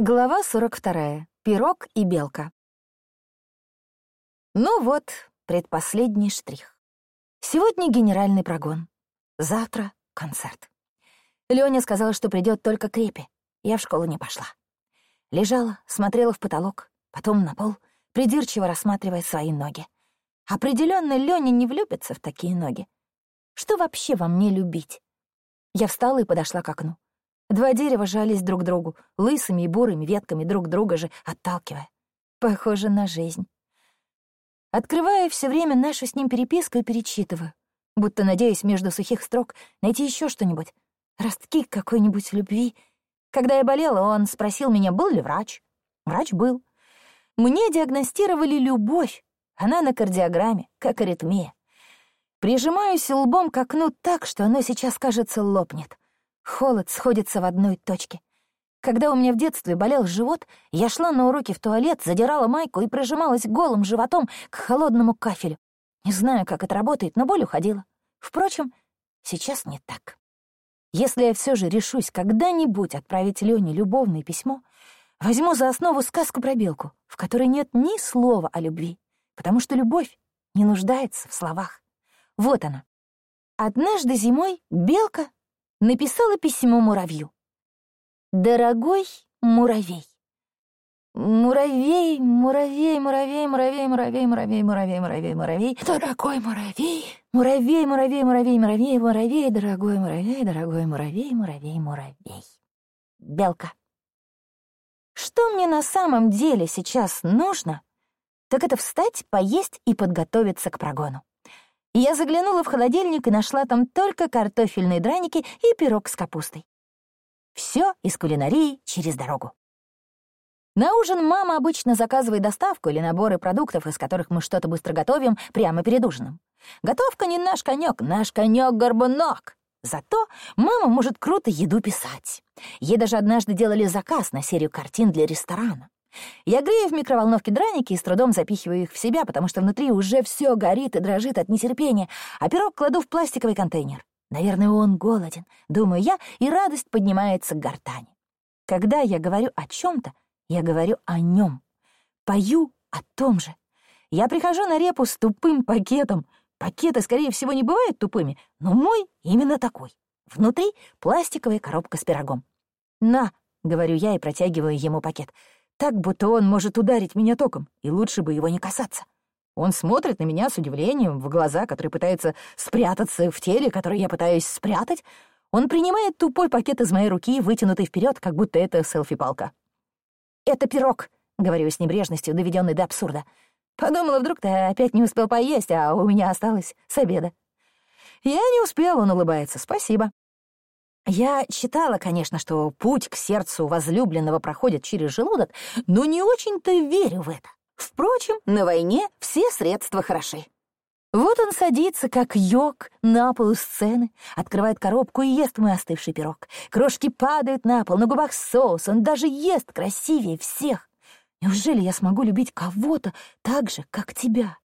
Глава 42. Пирог и белка. Ну вот, предпоследний штрих. Сегодня генеральный прогон. Завтра концерт. Лёня сказала, что придёт только к репе. Я в школу не пошла. Лежала, смотрела в потолок, потом на пол, придирчиво рассматривая свои ноги. Определённо Лёня не влюбится в такие ноги. Что вообще во мне любить? Я встала и подошла к окну. Два дерева жались друг к другу, лысыми и бурыми ветками друг друга же отталкивая. Похоже на жизнь. Открывая все время нашу с ним переписку и перечитываю, будто надеюсь между сухих строк найти еще что-нибудь, ростки какой-нибудь любви. Когда я болела, он спросил меня, был ли врач. Врач был. Мне диагностировали любовь. Она на кардиограмме, как аритмия. Прижимаюсь лбом к окну так, что оно сейчас, кажется, лопнет. Холод сходится в одной точке. Когда у меня в детстве болел живот, я шла на уроки в туалет, задирала майку и прижималась голым животом к холодному кафелю. Не знаю, как это работает, но боль уходила. Впрочем, сейчас не так. Если я все же решусь когда-нибудь отправить Лене любовное письмо, возьму за основу сказку про белку, в которой нет ни слова о любви, потому что любовь не нуждается в словах. Вот она. Однажды зимой белка написала письмо муравью. «Дорогой муравей». Муравей, муравей, муравей, муравей, муравей, муравей, муравей, муравей, муравей, дорогой муравей, муравей, муравей, муравей, муравей, муравей, дорогой муравей, дорогой муравей, муравей, муравей. Белка. Что мне на самом деле сейчас нужно, так это встать, поесть и подготовиться к прогону. Я заглянула в холодильник и нашла там только картофельные драники и пирог с капустой. Все из кулинарии через дорогу. На ужин мама обычно заказывает доставку или наборы продуктов, из которых мы что-то быстро готовим прямо перед ужином. Готовка не наш конек, наш конек горбунок. Зато мама может круто еду писать. Ей даже однажды делали заказ на серию картин для ресторана. Я грею в микроволновке драники и с трудом запихиваю их в себя, потому что внутри уже все горит и дрожит от нетерпения, а пирог кладу в пластиковый контейнер. Наверное, он голоден, думаю я, и радость поднимается к гортани. Когда я говорю о чем то я говорю о нем. Пою о том же. Я прихожу на репу с тупым пакетом. Пакеты, скорее всего, не бывают тупыми, но мой именно такой. Внутри пластиковая коробка с пирогом. «На», — говорю я и протягиваю ему пакет — так, будто он может ударить меня током, и лучше бы его не касаться. Он смотрит на меня с удивлением в глаза, которые пытаются спрятаться в теле, которое я пытаюсь спрятать. Он принимает тупой пакет из моей руки, вытянутый вперед, как будто это селфи-палка. «Это пирог», — говорю с небрежностью, доведенный до абсурда. Подумала, вдруг ты опять не успел поесть, а у меня осталось с обеда. Я не успел, он улыбается. Спасибо. Я читала, конечно, что путь к сердцу возлюбленного проходит через желудок, но не очень-то верю в это. Впрочем, на войне все средства хороши. Вот он садится, как йог, на пол сцены, открывает коробку и ест мой остывший пирог. Крошки падают на пол, на губах соус, он даже ест красивее всех. Неужели я смогу любить кого-то так же, как тебя?